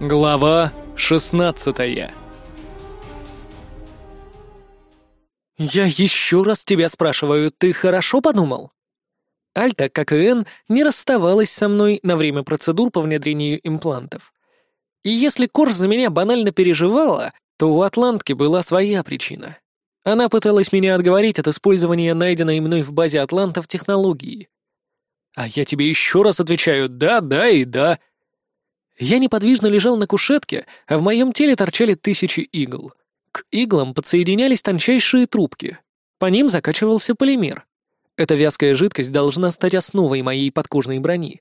Глава шестнадцатая «Я еще раз тебя спрашиваю, ты хорошо подумал?» Альта, как и Энн, не расставалась со мной на время процедур по внедрению имплантов. И если Корж за меня банально переживала, то у Атлантки была своя причина. Она пыталась меня отговорить от использования найденной мной в базе Атлантов технологии. А я тебе еще раз отвечаю «да, да и да». Я неподвижно лежал на кушетке, а в моем теле торчали тысячи игл. К иглам подсоединялись тончайшие трубки. По ним закачивался полимер. Эта вязкая жидкость должна стать основой моей подкожной брони.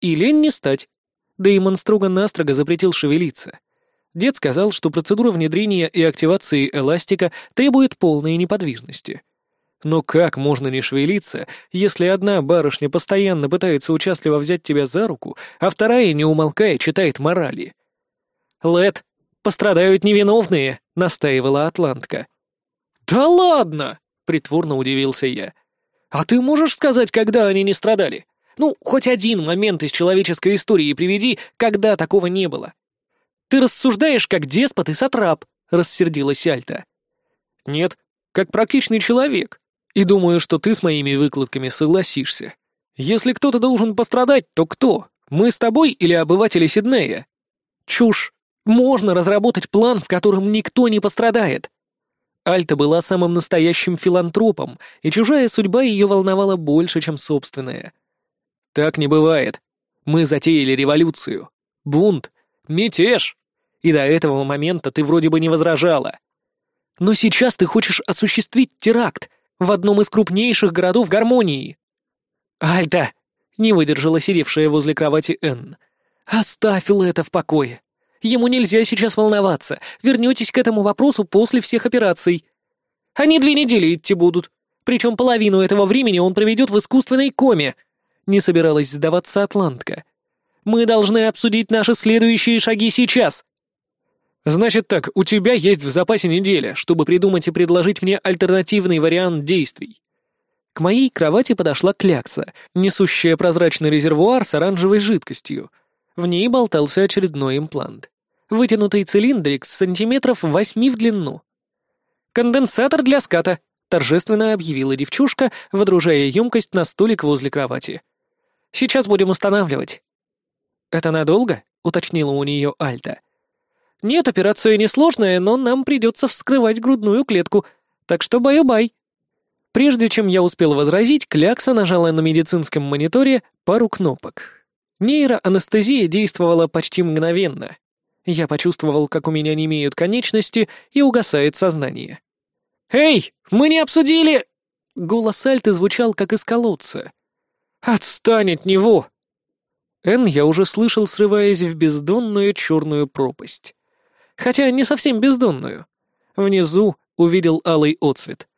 Или не стать. Да строго-настрого запретил шевелиться. Дед сказал, что процедура внедрения и активации эластика требует полной неподвижности. Но как можно не шевелиться, если одна барышня постоянно пытается участливо взять тебя за руку, а вторая, не умолкая, читает морали? «Лед, пострадают невиновные», — настаивала Атлантка. «Да ладно!» — притворно удивился я. «А ты можешь сказать, когда они не страдали? Ну, хоть один момент из человеческой истории приведи, когда такого не было». «Ты рассуждаешь, как деспот и сатрап», — рассердилась Альта. «Нет, как практичный человек. И думаю, что ты с моими выкладками согласишься. Если кто-то должен пострадать, то кто? Мы с тобой или обыватели Сиднея? Чушь. Можно разработать план, в котором никто не пострадает. Альта была самым настоящим филантропом, и чужая судьба ее волновала больше, чем собственная. Так не бывает. Мы затеяли революцию. Бунт. Мятеж. И до этого момента ты вроде бы не возражала. Но сейчас ты хочешь осуществить теракт, в одном из крупнейших городов гармонии. «Альта!» — не выдержала сидевшая возле кровати Энн. «Оставь это в покое. Ему нельзя сейчас волноваться. Вернетесь к этому вопросу после всех операций. Они две недели идти будут. Причем половину этого времени он проведет в искусственной коме». Не собиралась сдаваться Атлантка. «Мы должны обсудить наши следующие шаги сейчас». «Значит так, у тебя есть в запасе неделя, чтобы придумать и предложить мне альтернативный вариант действий». К моей кровати подошла клякса, несущая прозрачный резервуар с оранжевой жидкостью. В ней болтался очередной имплант. Вытянутый цилиндрик с сантиметров восьми в длину. «Конденсатор для ската», — торжественно объявила девчушка, водружая емкость на столик возле кровати. «Сейчас будем устанавливать». «Это надолго?» — уточнила у нее Альта. Нет, операция несложная, но нам придется вскрывать грудную клетку, так что баю-бай. Прежде чем я успел возразить, Клякса нажала на медицинском мониторе пару кнопок. Нейроанестезия действовала почти мгновенно. Я почувствовал, как у меня немеют конечности и угасает сознание. «Эй, мы не обсудили...» Голос Альты звучал, как из колодца. «Отстань от него!» Н я уже слышал, срываясь в бездонную черную пропасть хотя не совсем бездонную. Внизу увидел алый отцвет.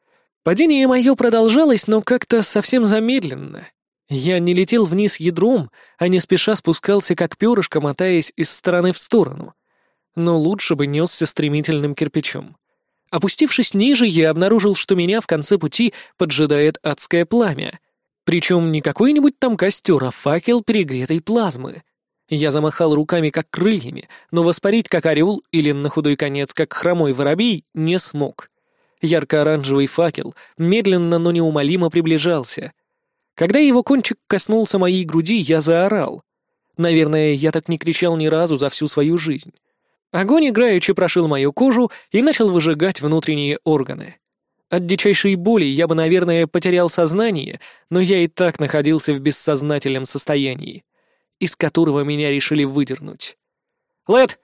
Падение мое продолжалось, но как-то совсем замедленно. Я не летел вниз ядром, а не спеша спускался, как перышко, мотаясь из стороны в сторону. Но лучше бы несся стремительным кирпичом. Опустившись ниже, я обнаружил, что меня в конце пути поджидает адское пламя. Причем не какой-нибудь там костер, а факел перегретой плазмы. Я замахал руками, как крыльями, но воспарить, как орел, или на худой конец, как хромой воробей, не смог. Ярко-оранжевый факел медленно, но неумолимо приближался. Когда его кончик коснулся моей груди, я заорал. Наверное, я так не кричал ни разу за всю свою жизнь. Огонь играючи прошил мою кожу и начал выжигать внутренние органы. От дичайшей боли я бы, наверное, потерял сознание, но я и так находился в бессознательном состоянии из которого меня решили выдернуть. «Лэд!»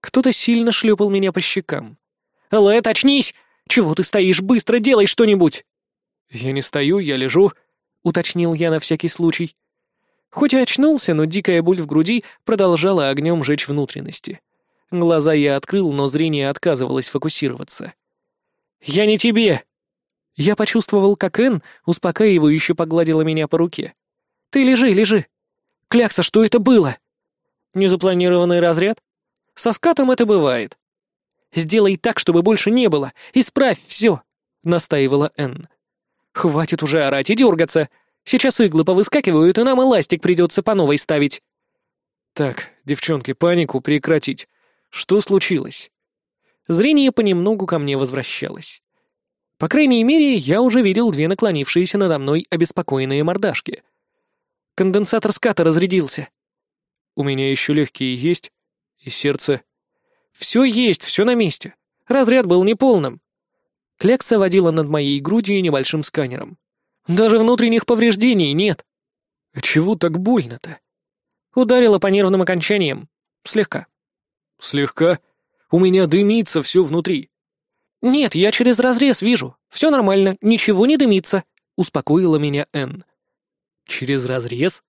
Кто-то сильно шлепал меня по щекам. «Лэд, очнись! Чего ты стоишь? Быстро делай что-нибудь!» «Я не стою, я лежу», — уточнил я на всякий случай. Хоть и очнулся, но дикая боль в груди продолжала огнем жечь внутренности. Глаза я открыл, но зрение отказывалось фокусироваться. «Я не тебе!» Я почувствовал, как Энн успокаивающе погладила меня по руке. «Ты лежи, лежи!» Клякса, что это было?» «Незапланированный разряд?» «Со скатом это бывает». «Сделай так, чтобы больше не было. Исправь все!» — настаивала Энн. «Хватит уже орать и дергаться. Сейчас иглы повыскакивают, и нам эластик придется по новой ставить». «Так, девчонки, панику прекратить. Что случилось?» Зрение понемногу ко мне возвращалось. По крайней мере, я уже видел две наклонившиеся надо мной обеспокоенные мордашки. Конденсатор ската разрядился. «У меня еще легкие есть? И сердце?» «Все есть, все на месте. Разряд был неполным». Клякса водила над моей грудью небольшим сканером. «Даже внутренних повреждений нет». «А чего так больно-то?» Ударила по нервным окончаниям. Слегка. «Слегка? У меня дымится все внутри». «Нет, я через разрез вижу. Все нормально, ничего не дымится», — успокоила меня Энн. «Через разрез?»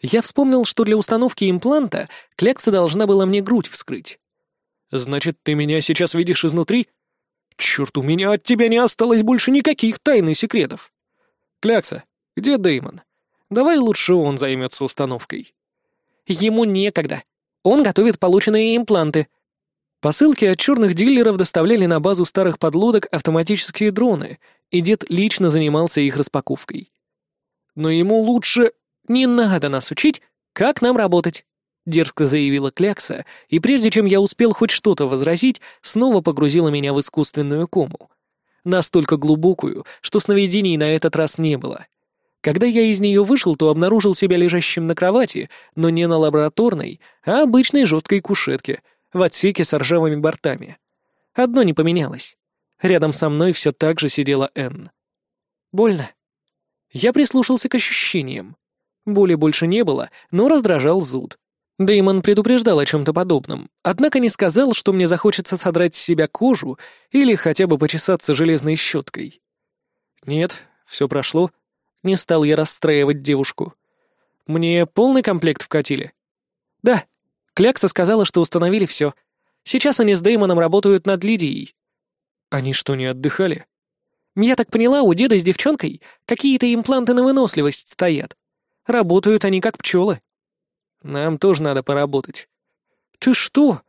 Я вспомнил, что для установки импланта клякса должна была мне грудь вскрыть. «Значит, ты меня сейчас видишь изнутри?» «Черт, у меня от тебя не осталось больше никаких тайн и секретов!» «Клякса, где Дэймон? Давай лучше он займется установкой». Ему некогда. Он готовит полученные импланты. Посылки от черных дилеров доставляли на базу старых подлодок автоматические дроны, и дед лично занимался их распаковкой. Но ему лучше не надо нас учить, как нам работать. Дерзко заявила Клякса, и прежде чем я успел хоть что-то возразить, снова погрузила меня в искусственную кому. Настолько глубокую, что сновидений на этот раз не было — когда я из нее вышел, то обнаружил себя лежащим на кровати, но не на лабораторной, а обычной жесткой кушетке, в отсеке с ржавыми бортами. Одно не поменялось. Рядом со мной все так же сидела Энн. Больно. Я прислушался к ощущениям. Боли больше не было, но раздражал зуд. Дэймон предупреждал о чем-то подобном, однако не сказал, что мне захочется содрать с себя кожу или хотя бы почесаться железной щеткой. Нет, все прошло, не стал я расстраивать девушку. Мне полный комплект вкатили? Да. Клякса сказала, что установили все. Сейчас они с Дэймоном работают над Лидией. Они что, не отдыхали? Я так поняла, у деда с девчонкой какие-то импланты на выносливость стоят. Работают они как пчелы. Нам тоже надо поработать. Ты что?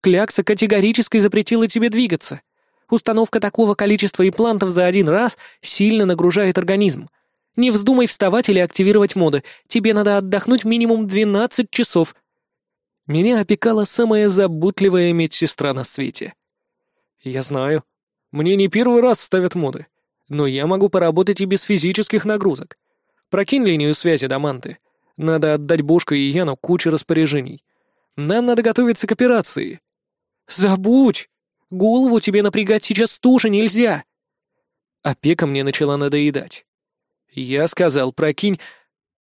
Клякса категорически запретила тебе двигаться. Установка такого количества имплантов за один раз сильно нагружает организм. Не вздумай вставать или активировать моды. Тебе надо отдохнуть минимум 12 часов. Меня опекала самая заботливая медсестра на свете. Я знаю. Мне не первый раз ставят моды. Но я могу поработать и без физических нагрузок. Прокинь линию связи до манты. Надо отдать Бошку и Яну кучу распоряжений. Нам надо готовиться к операции. Забудь! Голову тебе напрягать сейчас тоже нельзя. Опека мне начала надоедать. Я сказал, прокинь.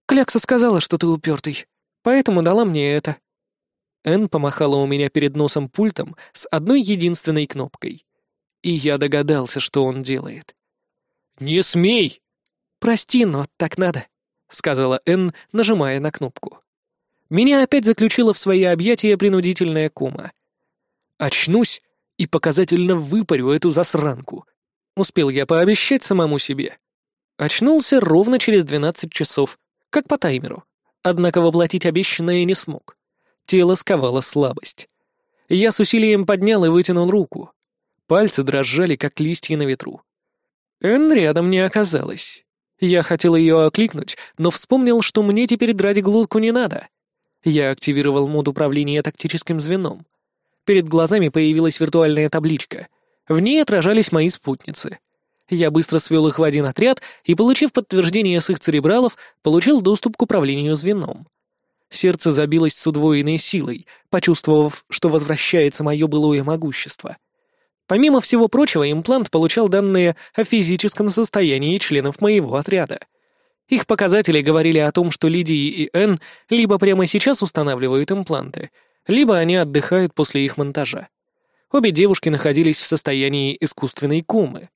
Клякса сказала, что ты упертый, поэтому дала мне это. Эн помахала у меня перед носом пультом с одной единственной кнопкой. И я догадался, что он делает. «Не смей!» «Прости, но так надо», — сказала Эн, нажимая на кнопку. Меня опять заключила в свои объятия принудительная кома. «Очнусь и показательно выпарю эту засранку», — успел я пообещать самому себе. Очнулся ровно через 12 часов, как по таймеру. Однако воплотить обещанное не смог. Тело сковало слабость. Я с усилием поднял и вытянул руку. Пальцы дрожали, как листья на ветру. Энн рядом не оказалась. Я хотел ее окликнуть, но вспомнил, что мне теперь драть глотку не надо. Я активировал мод управления тактическим звеном. Перед глазами появилась виртуальная табличка. В ней отражались мои спутницы. Я быстро свел их в один отряд и, получив подтверждение с их церебралов, получил доступ к управлению звеном. Сердце забилось с удвоенной силой, почувствовав, что возвращается мое былое могущество. Помимо всего прочего, имплант получал данные о физическом состоянии членов моего отряда. Их показатели говорили о том, что Лидии и Энн либо прямо сейчас устанавливают импланты, либо они отдыхают после их монтажа. Обе девушки находились в состоянии искусственной комы.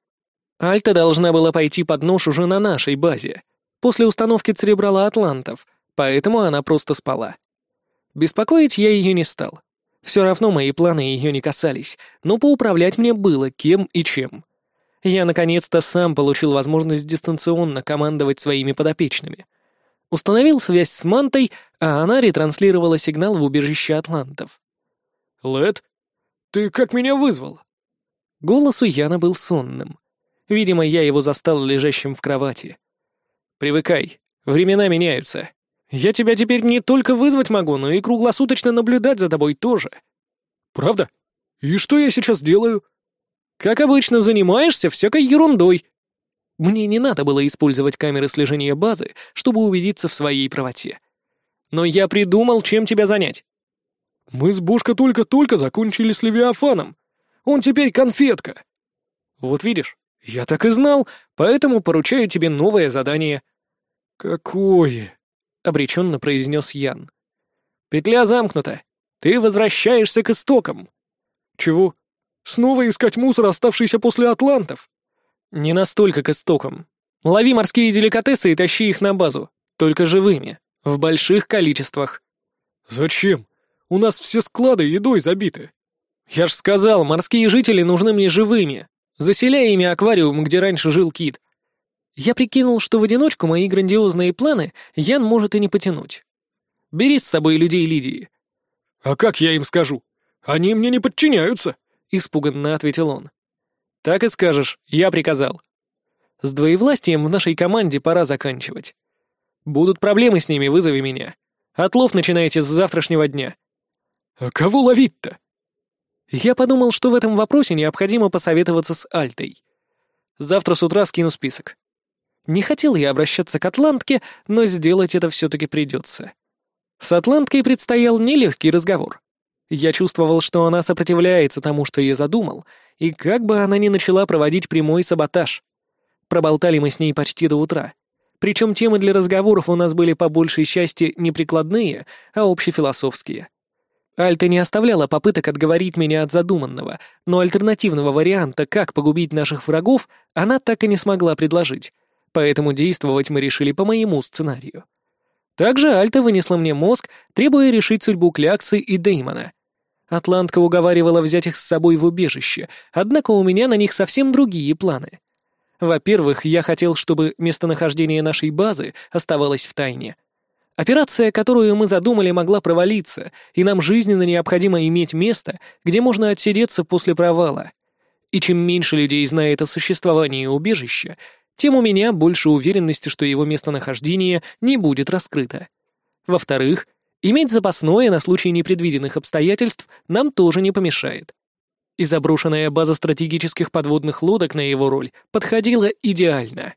Альта должна была пойти под нож уже на нашей базе, после установки церебрала атлантов, поэтому она просто спала. Беспокоить я ее не стал. Все равно мои планы ее не касались, но поуправлять мне было кем и чем. Я наконец-то сам получил возможность дистанционно командовать своими подопечными. Установил связь с Мантой, а она ретранслировала сигнал в убежище атлантов. «Лэд, ты как меня вызвал?» Голос у Яна был сонным. Видимо, я его застал лежащим в кровати. «Привыкай, времена меняются. Я тебя теперь не только вызвать могу, но и круглосуточно наблюдать за тобой тоже. Правда? И что я сейчас делаю? Как обычно, занимаешься всякой ерундой. Мне не надо было использовать камеры слежения базы, чтобы убедиться в своей правоте. Но я придумал, чем тебя занять. Мы с Бошко только-только закончили с Левиафаном. Он теперь конфетка. Вот видишь, я так и знал, поэтому поручаю тебе новое задание. Какое? Обреченно произнес Ян. Петля замкнута. Ты возвращаешься к истокам. Чего? Снова искать мусор, оставшийся после атлантов? Не настолько к истокам. Лови морские деликатесы и тащи их на базу. Только живыми. В больших количествах. Зачем? У нас все склады едой забиты. Я ж сказал, морские жители нужны мне живыми. Заселяй ими аквариум, где раньше жил кит. Я прикинул, что в одиночку мои грандиозные планы Ян может и не потянуть. Бери с собой людей Лидии. «А как я им скажу? Они мне не подчиняются», — испуганно ответил он. «Так и скажешь, я приказал. С двоевластием в нашей команде пора заканчивать. Будут проблемы с ними, вызови меня. Отлов начинайте с завтрашнего дня». «А кого ловить-то?» Я подумал, что в этом вопросе необходимо посоветоваться с Альтой. Завтра с утра скину список. Не хотел я обращаться к Атлантке, но сделать это все-таки придется. С Атланткой предстоял нелегкий разговор. Я чувствовал, что она сопротивляется тому, что я задумал, и как бы она ни начала проводить прямой саботаж. Проболтали мы с ней почти до утра. Причем темы для разговоров у нас были по большей части не прикладные, а общефилософские. Альта не оставляла попыток отговорить меня от задуманного, но альтернативного варианта, как погубить наших врагов, она так и не смогла предложить, поэтому действовать мы решили по моему сценарию. Также Альта вынесла мне мозг, требуя решить судьбу Кляксы и Деймона. Атлантка уговаривала взять их с собой в убежище, однако у меня на них совсем другие планы. Во-первых, я хотел, чтобы местонахождение нашей базы оставалось в тайне. Операция, которую мы задумали, могла провалиться, и нам жизненно необходимо иметь место, где можно отсидеться после провала. И чем меньше людей знает о существовании убежища, тем у меня больше уверенности, что его местонахождение не будет раскрыто. Во-вторых, иметь запасное на случай непредвиденных обстоятельств нам тоже не помешает и заброшенная база стратегических подводных лодок на его роль подходила идеально.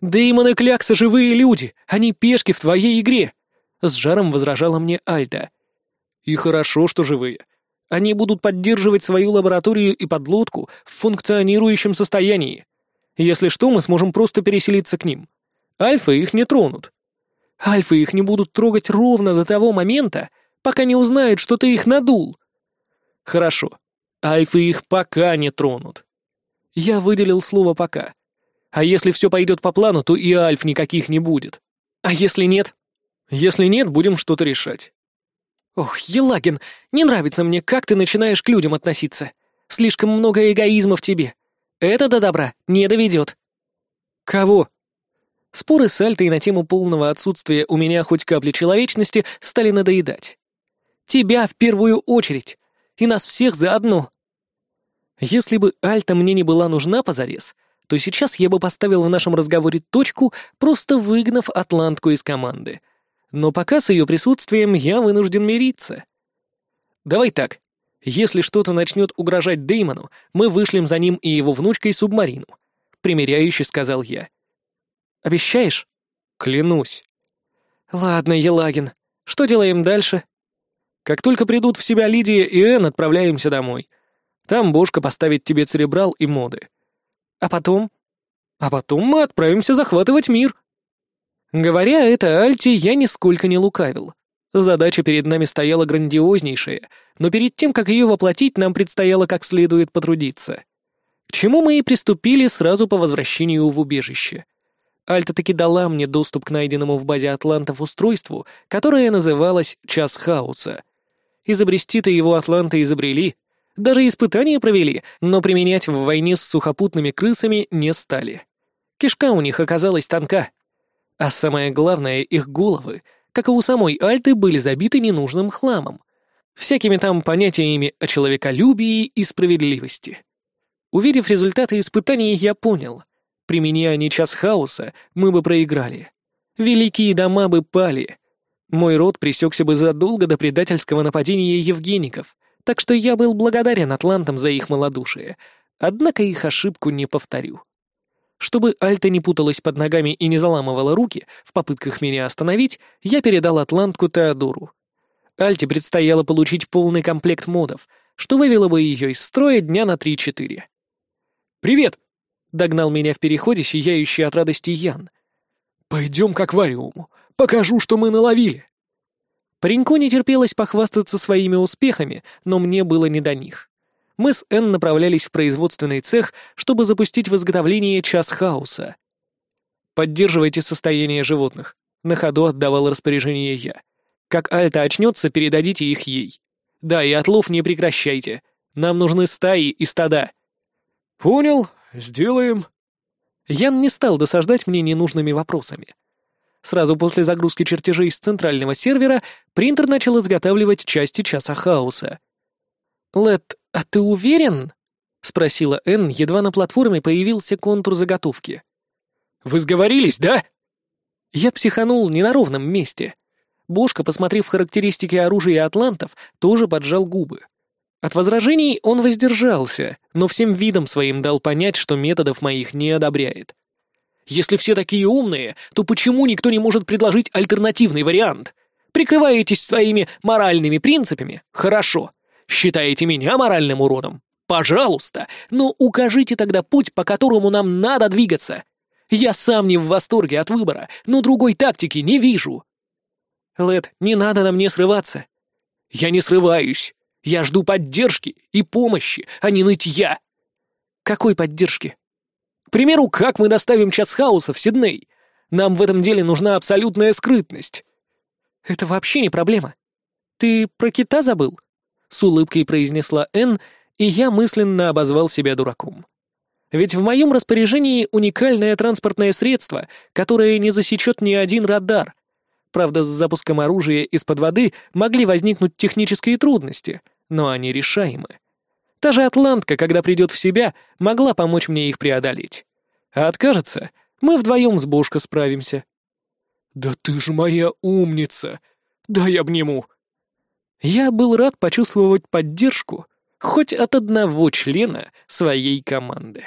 «Деймон и Клякса — живые люди, они пешки в твоей игре!» — с жаром возражала мне Альта. «И хорошо, что живые. Они будут поддерживать свою лабораторию и подлодку в функционирующем состоянии. Если что, мы сможем просто переселиться к ним. Альфа их не тронут. Альфа их не будут трогать ровно до того момента, пока не узнают, что ты их надул. Хорошо, Альфы их пока не тронут. Я выделил слово «пока». А если все пойдет по плану, то и альф никаких не будет. А если нет? Если нет, будем что-то решать. Ох, Елагин, не нравится мне, как ты начинаешь к людям относиться. Слишком много эгоизма в тебе. Это до добра не доведет. Кого? Споры с Альтой на тему полного отсутствия у меня хоть капли человечности стали надоедать. Тебя в первую очередь и нас всех заодно. Если бы Альта мне не была нужна позарез, то сейчас я бы поставил в нашем разговоре точку, просто выгнав Атлантку из команды. Но пока с ее присутствием я вынужден мириться. Давай так. Если что-то начнет угрожать Деймону, мы вышлем за ним и его внучкой субмарину. Примеряюще сказал я. Обещаешь? Клянусь. Ладно, Елагин. Что делаем дальше? Как только придут в себя Лидия и Энн, отправляемся домой. Там Бошка поставит тебе церебрал и моды. А потом? А потом мы отправимся захватывать мир. Говоря это Альте, я нисколько не лукавил. Задача перед нами стояла грандиознейшая, но перед тем, как ее воплотить, нам предстояло как следует потрудиться. К чему мы и приступили сразу по возвращению в убежище. Альта таки дала мне доступ к найденному в базе атлантов устройству, которое называлось «Час хаоса», Изобрести-то его атланты изобрели. Даже испытания провели, но применять в войне с сухопутными крысами не стали. Кишка у них оказалась тонка. А самое главное, их головы, как и у самой Альты, были забиты ненужным хламом. Всякими там понятиями о человеколюбии и справедливости. Увидев результаты испытаний, я понял. Применяя они час хаоса, мы бы проиграли. великие дома бы пали. Мой род пресекся бы задолго до предательского нападения Евгеников, так что я был благодарен атлантам за их малодушие, однако их ошибку не повторю. Чтобы Альта не путалась под ногами и не заламывала руки в попытках меня остановить, я передал атлантку Теодору. Альте предстояло получить полный комплект модов, что вывело бы ее из строя дня на 3-4. «Привет!» — догнал меня в переходе сияющий от радости Ян. «Пойдем к аквариуму. Покажу, что мы наловили». Пареньку не терпелось похвастаться своими успехами, но мне было не до них. Мы с Энн направлялись в производственный цех, чтобы запустить в изготовление час хаоса. «Поддерживайте состояние животных», — на ходу отдавал распоряжение я. «Как Альта очнется, передадите их ей. Да, и отлов не прекращайте. Нам нужны стаи и стада». «Понял, сделаем». Ян не стал досаждать мне ненужными вопросами. Сразу после загрузки чертежей с центрального сервера принтер начал изготавливать части часа хаоса. «Лед, а ты уверен?» — спросила Энн, едва на платформе появился контур заготовки. «Вы сговорились, да?» Я психанул не на ровном месте. Бошка, посмотрев характеристики оружия атлантов, тоже поджал губы. От возражений он воздержался, но всем видом своим дал понять, что методов моих не одобряет. Если все такие умные, то почему никто не может предложить альтернативный вариант? Прикрываетесь своими моральными принципами? Хорошо. Считаете меня моральным уродом? Пожалуйста, но укажите тогда путь, по которому нам надо двигаться. Я сам не в восторге от выбора, но другой тактики не вижу. Лед, не надо на мне срываться. Я не срываюсь. Я жду поддержки и помощи, а не нытья. Какой поддержки? К примеру, как мы доставим час хаоса в Сидней? Нам в этом деле нужна абсолютная скрытность. Это вообще не проблема. Ты про кита забыл? С улыбкой произнесла Энн, и я мысленно обозвал себя дураком. Ведь в моем распоряжении уникальное транспортное средство, которое не засечет ни один радар. Правда, с запуском оружия из-под воды могли возникнуть технические трудности, но они решаемы. Та же Атлантка, когда придет в себя, могла помочь мне их преодолеть. А откажется, мы вдвоем с Бошко справимся. «Да ты же моя умница! Дай обниму!» Я был рад почувствовать поддержку хоть от одного члена своей команды.